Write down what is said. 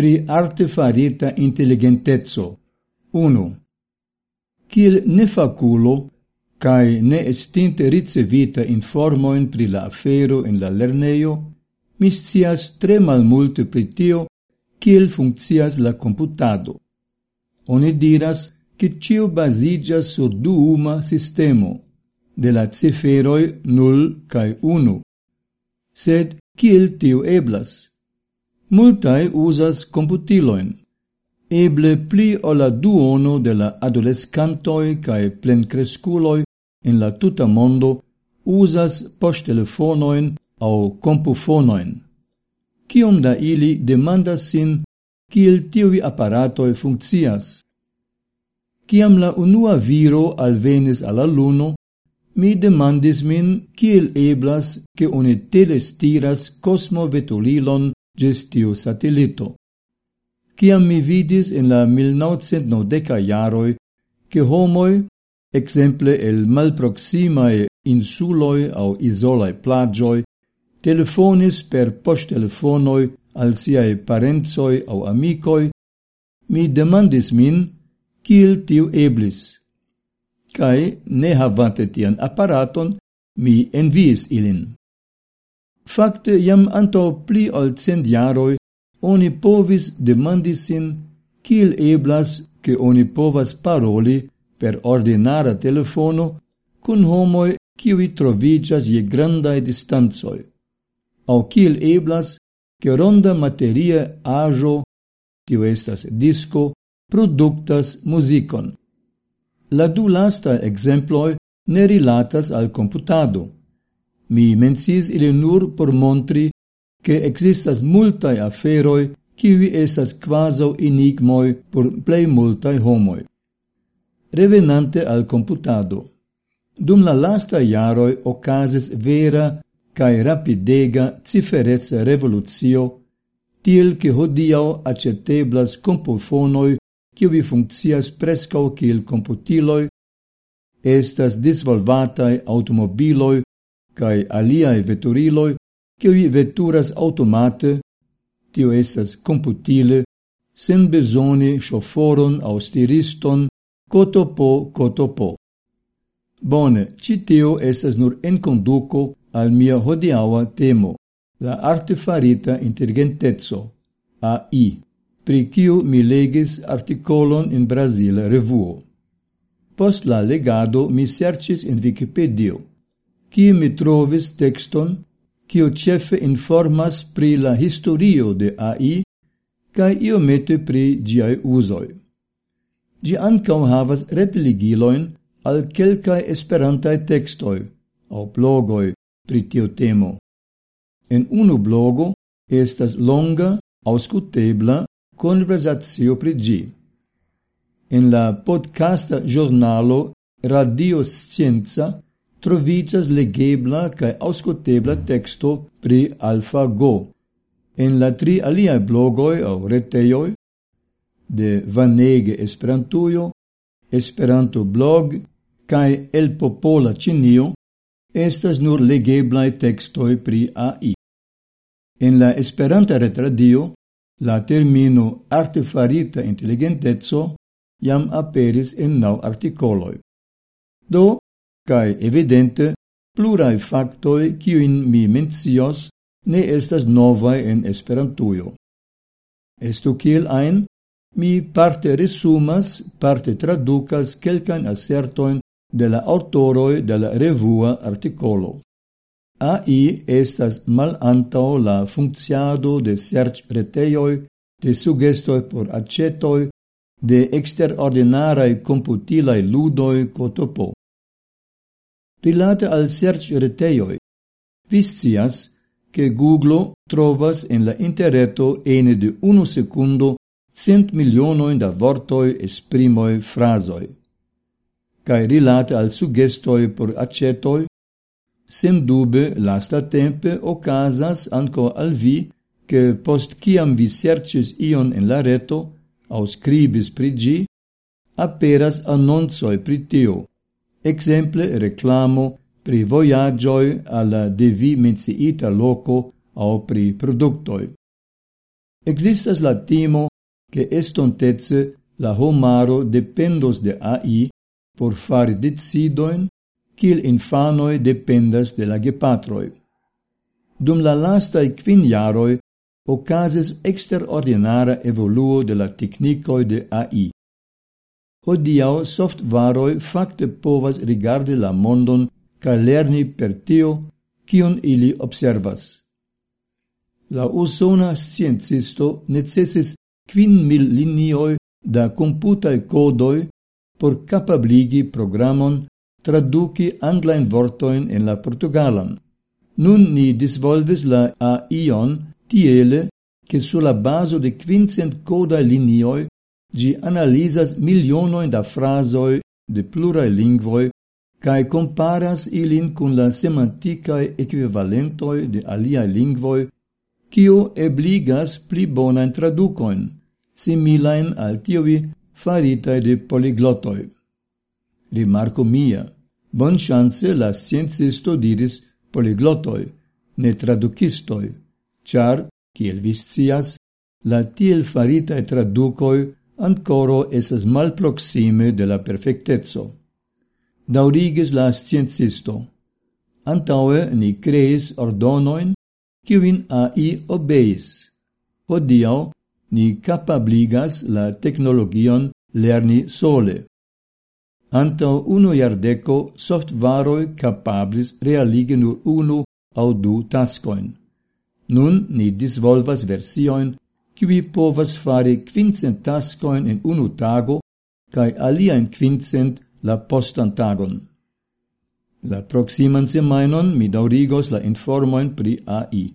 pri artefarita intelligentezzo. 1. Kiel nefaculo, cae ne estinte ricevita informoin pri la afero in la lerneio, mis cias tre malmulte pri tio, kiel funccias la computado. Oni diras, che cio basigia sur duuma sistemo, de la ciferoi 0 cae 1. Sed, kiel tio eblas? multae usas computiloin, eble pli o la duono de la adolescantoi cae plencresculoi in la tuta mondo usas posttelefonoin au compufonoin. Cium da ili demandas sin kiel tivi apparatoi funccias. Ciam la unua viro alvenis alla luno, mi demandis min kiel eblas che oni telestiras cosmovetulilon gis tiu satelito. Ciam mi vidis in la 1990 jaroi che homoi, exemple el malproximae insuloi au isolae plagioi, telefonis per posttelefonoi al siae parenzoi au amicoi, mi demandis min kiel tiu eblis. Cai, ne havante tian apparaton, mi enviis ilin. Fakte jam antaŭ pli ol cent jaroj oni povis demandi sin kiel eblas ke oni povas paroli per ordinara telefono kun homoj kiuj troviĝas je grandaj distancoj, aŭ kiel eblas che ronda materia ajo, tio estas disco, produktas muzikon. La du lasta exemploj ne rilatas al computado. Mi mencis ili nur por montri che existas multae aferoi kiwi estas quasau enigmoi por plei multae homoi. Revenante al computado. Dum la lasta iaroi ocases vera cae rapidega ciferezza revoluzio tiel che hodiau aceteblas compofonoi kiwi funccias prescau kiel computiloi, estas disvolvatai automobiloi cae aliae veturiloi, cioi veturas automate, tio estas computile, sen besone shoforon au stiriston, cotopo cotopo. Bone, citio estas nur enconduco al mia hodiaua temo, la artefarita intelligentezzo, AI, pri kiu mi legis articolon in Brasila revuo. Post la legado mi sercis in Wikipedia, kie mi trovis texton, kio cefe informas pri la historio de AI, cae iomete pri giai usoi. Gi ancau havas retligiloin al quelcae esperantae textoi, au blogoi, pri tio temo. En unu blogo estas longa, auscutebla conversatio pri gi. En la podcasta giornalo Radio Scienza trovicas legebla cae auscotebla teksto pri AlphaGo en la tri alia blogoj aŭ retejoj de Vanege Esperantujo, Esperanto blog cae El Popola Cinio, estas nur legeblae textoi pri AI. En la Esperanta retradio la termino artefarita inteligenteco jam aperis en nau articoloi. Do cae evidente plurae factoi in mi mencios ne estas novae en Esperantujo. Estu kiel ein, mi parte resumas, parte traducas quelcan assertoin de la autoroi de la revua articolo. AI estas mal antao la funcciado de search reteioi, de sugestoi por accetoi, de exterordinarae computilae ludoi cotopo rilate al search reteioi, viscias che Google trovas en la interreto ene de unu secundo cent milionoin da vortoi, esprimoi, frasoi. Cai rilate al sugestoi por acetoi, sem dube lasta tempe ocasas anco al vi che post ciam vi sercis ion en la reto, au scribis pri gi, aperas annonsoi pri tio, exemple reclamo pri voyagioi alla devi menciita loco au pri productoi. Existas la timo che estontece la homaro dependos de AI por fare decidoin kiel infanoi dependas de la gepatroi. Dum la lastai quin jaroi ocases extraordinara evoluo de la technicoi de AI. Hodiaŭ softvaroi fakte povas rigardi la mondon ca lerni per tio, cion ili observas. La usona sciencisto necessis quin mil da computae codoi por capabligi programon traduki anglain vortoin en la portugalan. Nun ni disvolvis la AI-on tiele che sulla baso de quincent coda linioi Gi analizas milionoin da frasoi de plurae lingvoi cae comparas ilin cun la semanticae equivalentoi de aliae lingvoi, cio ebligas pli bonan traducoin, similain al tiovi faritae de poliglotoi. Rimarco mia, bon chance la sciencisto diris poliglotoi, ne traducistoi, char, kiel vi scias, la tiel faritae traducoi ancoro esas malproxime de la perfectezzo. Daurigis la sciencisto. Antaue ni creis ordonoin, kiuin AI obeis. Hodiau ni capabligas la technologion lerni sole. Antau uno iardeco softvaroi capablis realigi nur unu au du tascoin. Nun ni disvolvas versioin qui povas fari quincent tascoin in unu tago, cae aliaen quincent la postan tagon. La proximan semainon mi daurigos la informoin pri AI.